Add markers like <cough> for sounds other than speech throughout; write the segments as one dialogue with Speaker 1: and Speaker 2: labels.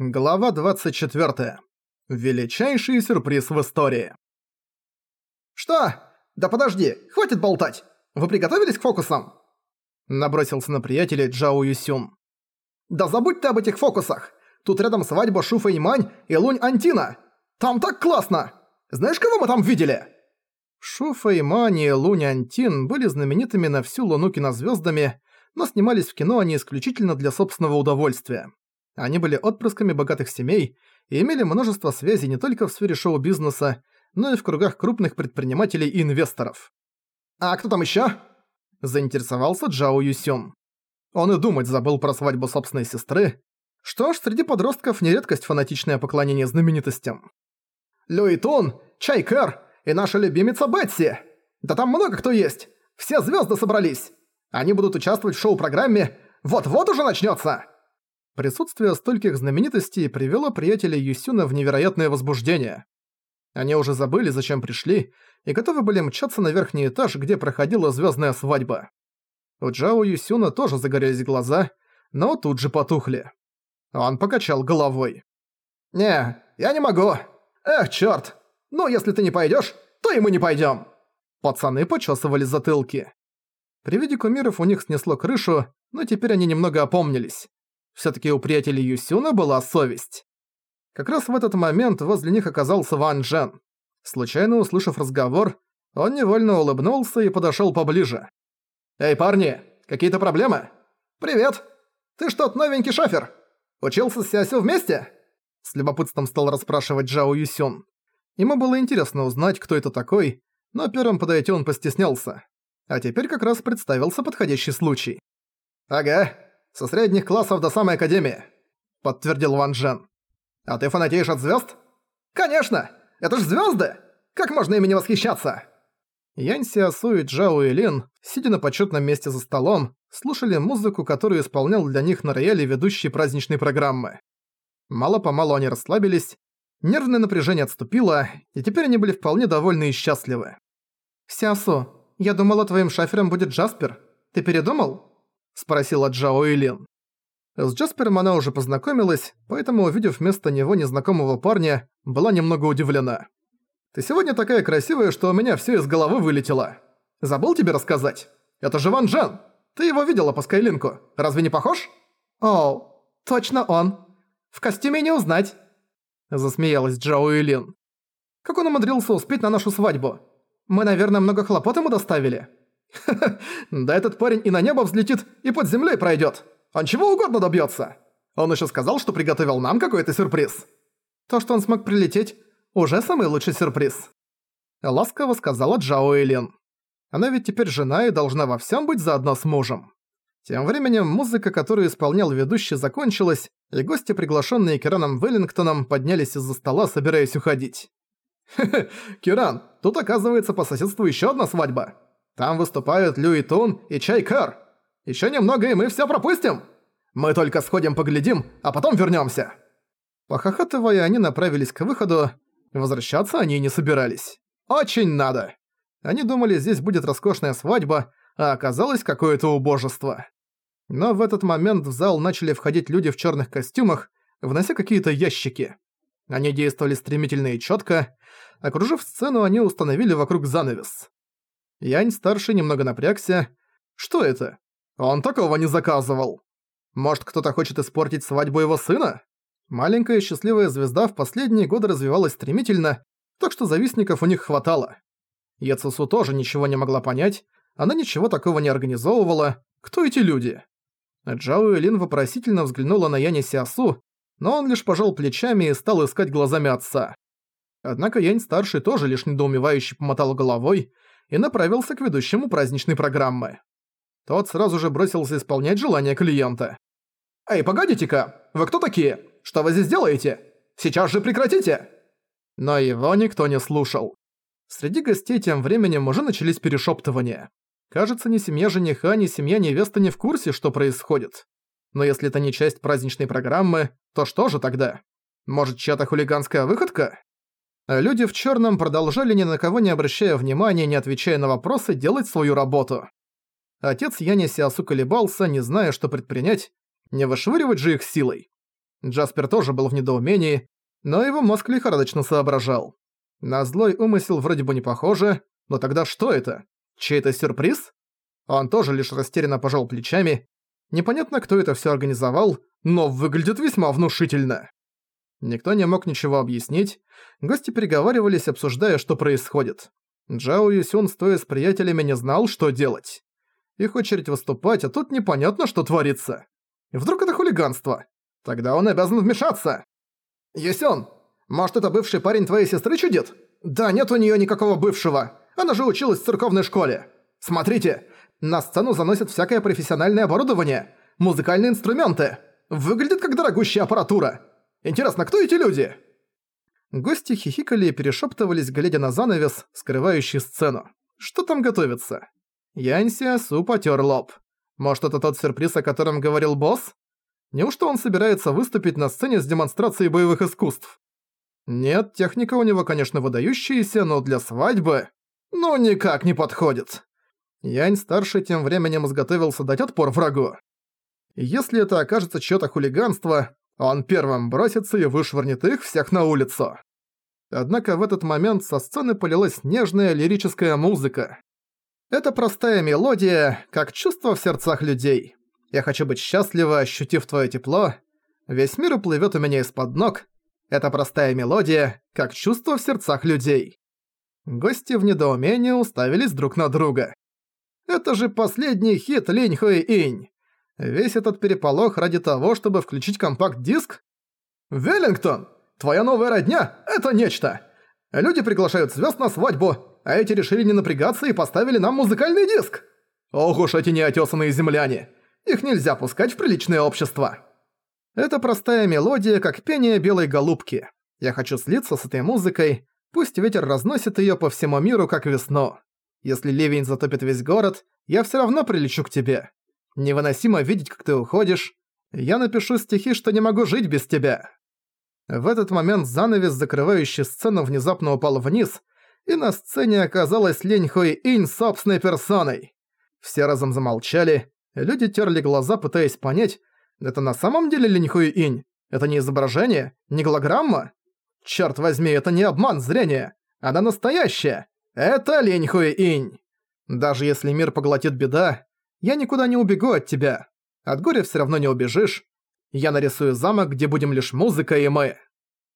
Speaker 1: Глава 24. Величайший сюрприз в истории.
Speaker 2: «Что? Да подожди, хватит болтать! Вы приготовились к фокусам?»
Speaker 1: Набросился на приятеля Джао Юсюн.
Speaker 2: «Да забудь ты об этих фокусах! Тут рядом свадьба Шу Фэймань и Лунь Антина! Там так классно! Знаешь, кого мы там видели?»
Speaker 1: Шу Фэймань и Лунь Антин были знаменитыми на всю Луну кинозвездами, но снимались в кино они исключительно для собственного удовольствия. Они были отпрысками богатых семей и имели множество связей не только в сфере шоу-бизнеса, но и в кругах крупных предпринимателей и инвесторов.
Speaker 2: «А кто там ещё?»
Speaker 1: – заинтересовался Джао Юсюн. Он и думать забыл про свадьбу собственной сестры. Что ж, среди подростков не редкость фанатичное поклонение знаменитостям.
Speaker 2: «Люи Тун, Чай Кэр и наша любимица Бетси! Да там много кто есть! Все звезды собрались! Они будут участвовать в шоу-программе «Вот-вот уже начнётся!»
Speaker 1: Присутствие стольких знаменитостей привело приятелей Юсюна в невероятное возбуждение. Они уже забыли, зачем пришли, и готовы были мчаться на верхний этаж, где проходила звездная свадьба. У Джао Юсюна тоже загорелись глаза, но тут же потухли. Он покачал головой.
Speaker 2: «Не, я не могу. Эх, чёрт. Ну, если ты не пойдёшь, то и мы не пойдём».
Speaker 1: Пацаны почесывали затылки. При виде кумиров у них снесло крышу, но теперь они немного опомнились. Всё-таки у приятелей Юсюна была совесть. Как раз в этот момент возле них оказался Ван Джен. Случайно услышав разговор, он невольно улыбнулся и подошёл поближе.
Speaker 2: «Эй, парни, какие-то проблемы? Привет! Ты что, новенький шофер? Учился с Сясю вместе?»
Speaker 1: С любопытством стал расспрашивать Джао Юсюн. Ему было интересно узнать, кто это такой, но первым подойти он постеснялся. А теперь как раз представился подходящий случай.
Speaker 2: «Ага, со средних классов до самой академии», — подтвердил Ван Джен. «А ты фанатеешь от звезд? «Конечно! Это ж звезды! Как можно ими не восхищаться?»
Speaker 1: Янь Сиасу и Джао Илин, сидя на почетном месте за столом, слушали музыку, которую исполнял для них на рояле ведущий праздничной программы. Мало-помалу они расслабились, нервное напряжение отступило, и теперь они были вполне довольны и счастливы. «Сиасу, я думала, твоим шафером будет Джаспер. Ты передумал?» Спросила Джао Илин. С Джаспером она уже познакомилась, поэтому, увидев вместо него незнакомого парня, была немного удивлена. «Ты сегодня такая красивая, что у меня всё из головы вылетело. Забыл тебе рассказать? Это же Ван Джен. Ты его видела по Скайлинку. Разве не похож?» «О, точно он. В костюме не узнать», — засмеялась Джао Илин. «Как он умудрился успеть на нашу свадьбу? Мы, наверное, много хлопот ему доставили?» <laughs> да этот парень и на небо взлетит, и под землей пройдет. Он чего угодно добьется. Он еще сказал, что приготовил нам какой-то сюрприз. То, что он смог прилететь, уже самый лучший сюрприз. Ласково сказала Джао Элин. Она ведь теперь жена и должна во всем быть заодно с мужем. Тем временем музыка, которую исполнял ведущий, закончилась, и гости, приглашенные Кираном Веллингтоном, поднялись из-за стола, собираясь уходить. <laughs> «Хе-хе, Киран, тут оказывается по соседству еще одна свадьба. Там выступают Люи Тун и Чай Кар. Ещё немного, и мы всё пропустим. Мы только сходим поглядим, а потом вернёмся». Похохатывая, они направились к выходу. Возвращаться они не собирались. Очень надо. Они думали, здесь будет роскошная свадьба, а оказалось какое-то убожество. Но в этот момент в зал начали входить люди в чёрных костюмах, внося какие-то ящики. Они действовали стремительно и чётко. Окружив сцену, они установили вокруг занавес. Янь-старший немного напрягся. Что это? Он такого не заказывал. Может, кто-то хочет испортить свадьбу его сына? Маленькая счастливая звезда в последние годы развивалась стремительно, так что завистников у них хватало. Яцесу тоже ничего не могла понять, она ничего такого не организовывала. Кто эти люди? Джао Элин вопросительно взглянула на Яня Сиасу, но он лишь пожал плечами и стал искать глазами отца. Однако Янь-старший тоже лишь недоумевающе помотал головой, и направился к ведущему праздничной программы. Тот сразу же бросился исполнять желание клиента. «Эй, погодите-ка! Вы кто такие? Что вы здесь делаете? Сейчас же прекратите!» Но его никто не слушал. Среди гостей тем временем уже начались перешептывания. Кажется, ни семья жениха, ни семья невесты не в курсе, что происходит. Но если это не часть праздничной программы, то что же тогда? Может, чья-то хулиганская выходка? Люди в черном продолжали ни на кого не обращая внимания, не отвечая на вопросы, делать свою работу. Отец Яни Сиасу колебался, не зная, что предпринять, не вышвыривать же их силой. Джаспер тоже был в недоумении, но его мозг лихорадочно соображал. На злой умысел вроде бы не похоже, но тогда что это? Чей-то сюрприз? Он тоже лишь растерянно пожал плечами. Непонятно, кто это все организовал, но выглядит весьма внушительно. Никто не мог ничего объяснить. Гости переговаривались, обсуждая, что происходит. Джао Юсюн, стоя с приятелями, не знал, что делать. Их очередь выступать, а тут непонятно, что творится. Вдруг это хулиганство? Тогда он обязан вмешаться. «Юсюн, может, это бывший парень твоей сестры чудит?» «Да нет у неё никакого бывшего. Она же училась в церковной школе. Смотрите, на сцену заносят всякое профессиональное оборудование, музыкальные инструменты. Выглядит как дорогущая аппаратура. Интересно, кто эти люди?» Гости хихикали и перешептывались, глядя на занавес, скрывающий сцену. Что там готовится? Янси Су потер лоб. Может, это тот сюрприз, о котором говорил босс? Неужто он собирается выступить на сцене с демонстрацией боевых искусств? Нет, техника у него, конечно, выдающаяся, но для свадьбы... Ну, никак не подходит. Янь-старший тем временем изготовился дать отпор врагу. Если это окажется чьё-то хулиганство, он первым бросится и вышвырнет их всех на улицу. Однако в этот момент со сцены полилась нежная лирическая музыка. Это простая мелодия, как чувство в сердцах людей. Я хочу быть счастлива, ощутив твое тепло. Весь мир уплывет у меня из-под ног. Это простая мелодия, как чувство в сердцах людей. Гости в недоумении уставились друг на друга. Это же последний хит Линь Хуэй Инь. Весь этот переполох ради того, чтобы включить компакт-диск? «Веллингтон, твоя новая родня — это нечто! Люди приглашают звезд на свадьбу, а эти решили не напрягаться и поставили нам музыкальный диск! Ох уж эти неотесанные земляне! Их нельзя пускать в приличное общество!» Это простая мелодия, как пение белой голубки. Я хочу слиться с этой музыкой, пусть ветер разносит её по всему миру, как весну. Если ливень затопит весь город, я всё равно прилечу к тебе. Невыносимо видеть, как ты уходишь. Я напишу стихи, что не могу жить без тебя». В этот момент занавес, закрывающий сцену, внезапно упал вниз, и на сцене оказалась Лень Хуи Инь собственной персоной. Все разом замолчали, люди терли глаза, пытаясь понять, это на самом деле Лень Хуи Инь? Это не изображение? Не голограмма? Черт возьми, это не обман зрения. Она настоящая. Это Лень Хуи Инь. Даже если мир поглотит беда, я никуда не убегу от тебя. От горя все равно не убежишь. Я нарисую замок, где будем лишь музыка и мы».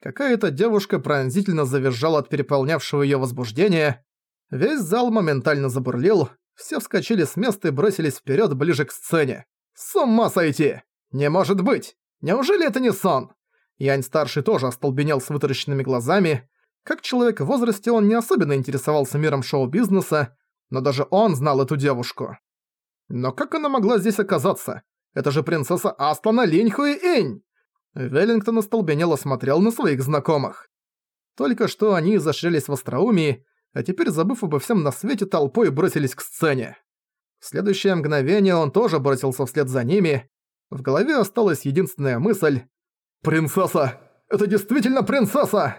Speaker 1: Какая-то девушка пронзительно завизжала от переполнявшего ее возбуждения. Весь зал моментально забурлил, все вскочили с места и бросились вперед ближе к сцене. «С ума сойти! Не может быть! Неужели это не сон?» Янь-старший тоже остолбенел с вытаращенными глазами. Как человек в возрасте он не особенно интересовался миром шоу-бизнеса, но даже он знал эту девушку. Но как она могла здесь оказаться? Это же принцесса Аслана Линьхуи-Инь! Веллингтон остолбенело смотрел на своих знакомых. Только что они изощрялись в остроумии, а теперь, забыв обо всем на свете, толпой бросились к сцене. В следующее мгновение он тоже бросился вслед за ними. В голове осталась единственная мысль «Принцесса! Это действительно принцесса!»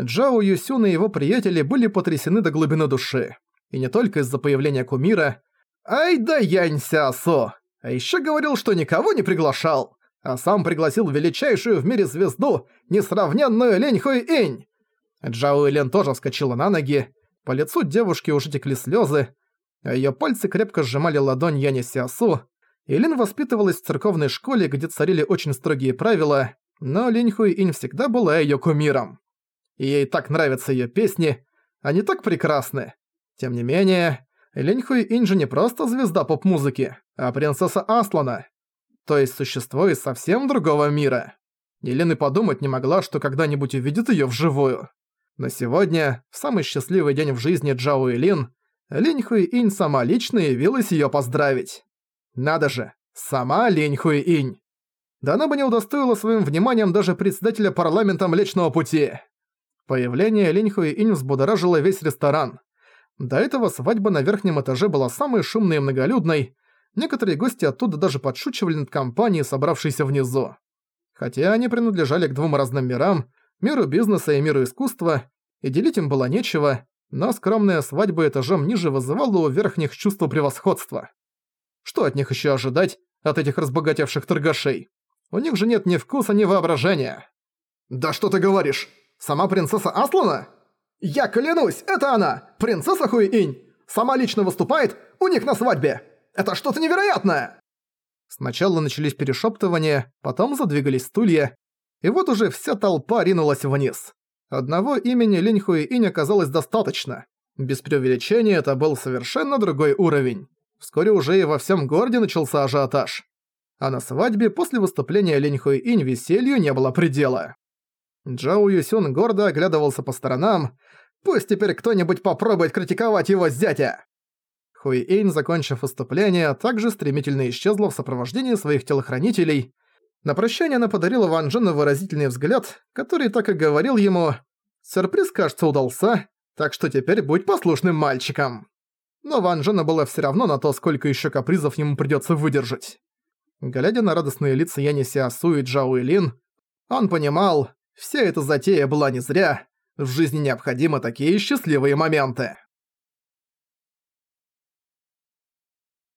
Speaker 1: Джао Юсюн и его приятели были потрясены до глубины души. И не только из-за появления кумира, Ай да Янь Сяосо! А ещё говорил, что никого не приглашал, а сам пригласил величайшую в мире звезду, несравненную Лень Хуй Инь. Джао Лен тоже вскочила на ноги, по лицу девушки уже текли слёзы, а её пальцы крепко сжимали ладонь Яни Сиасу. Илин воспитывалась в церковной школе, где царили очень строгие правила, но Линь Хуй Инь всегда была её кумиром. И ей так нравятся её песни, они так прекрасны. Тем не менее, Леньхуй Инджи не просто звезда поп-музыки, а принцесса Аслана. То есть существо из совсем другого мира. Елена подумать не могла, что когда-нибудь увидит её вживую. Но сегодня, в самый счастливый день в жизни Джао и Лин, Линьхуй Инь сама лично явилась её поздравить. Надо же, сама Линьхуй Инь. Да она бы не удостоила своим вниманием даже председателя парламента Млечного Пути. Появление Линьхуи Инь взбудоражило весь ресторан. До этого свадьба на верхнем этаже была самой шумной и многолюдной, некоторые гости оттуда даже подшучивали над компанией, собравшейся внизу. Хотя они принадлежали к двум разным мирам, миру бизнеса и миру искусства, и делить им было нечего, но скромная свадьба этажом ниже вызывала у верхних чувство превосходства. Что от них еще ожидать, от этих разбогатевших торгашей? У них же нет ни вкуса, ни воображения.
Speaker 2: «Да что ты говоришь? Сама принцесса Аслана? Я клянусь, это она! Принцесса Хуи-Инь! Сама лично выступает у них на свадьбе! Это что-то невероятное!»
Speaker 1: Сначала начались перешептывания, потом задвигались стулья, и вот уже вся толпа ринулась вниз. Одного имени Линь Хуи-Инь оказалось достаточно. Без преувеличения это был совершенно другой уровень. Вскоре уже и во всем городе начался ажиотаж. А на свадьбе после выступления Линь Хуи-Инь веселью не было предела. Джао Юсюн гордо оглядывался по сторонам. «Пусть теперь кто-нибудь попробует критиковать его зятя!» Хуи-Инь, закончив выступление, также стремительно исчезла в сопровождении своих телохранителей. На прощание она подарила Ван Джену выразительный взгляд, который так и говорил ему «Сюрприз, кажется, удался, так что теперь будь послушным мальчиком». Но Ван Джену было всё равно на то, сколько ещё капризов ему придётся выдержать. Глядя на радостные лица Яни Сиасу и Джао Илин, он понимал, вся эта затея была не зря, в жизни необходимы такие счастливые моменты.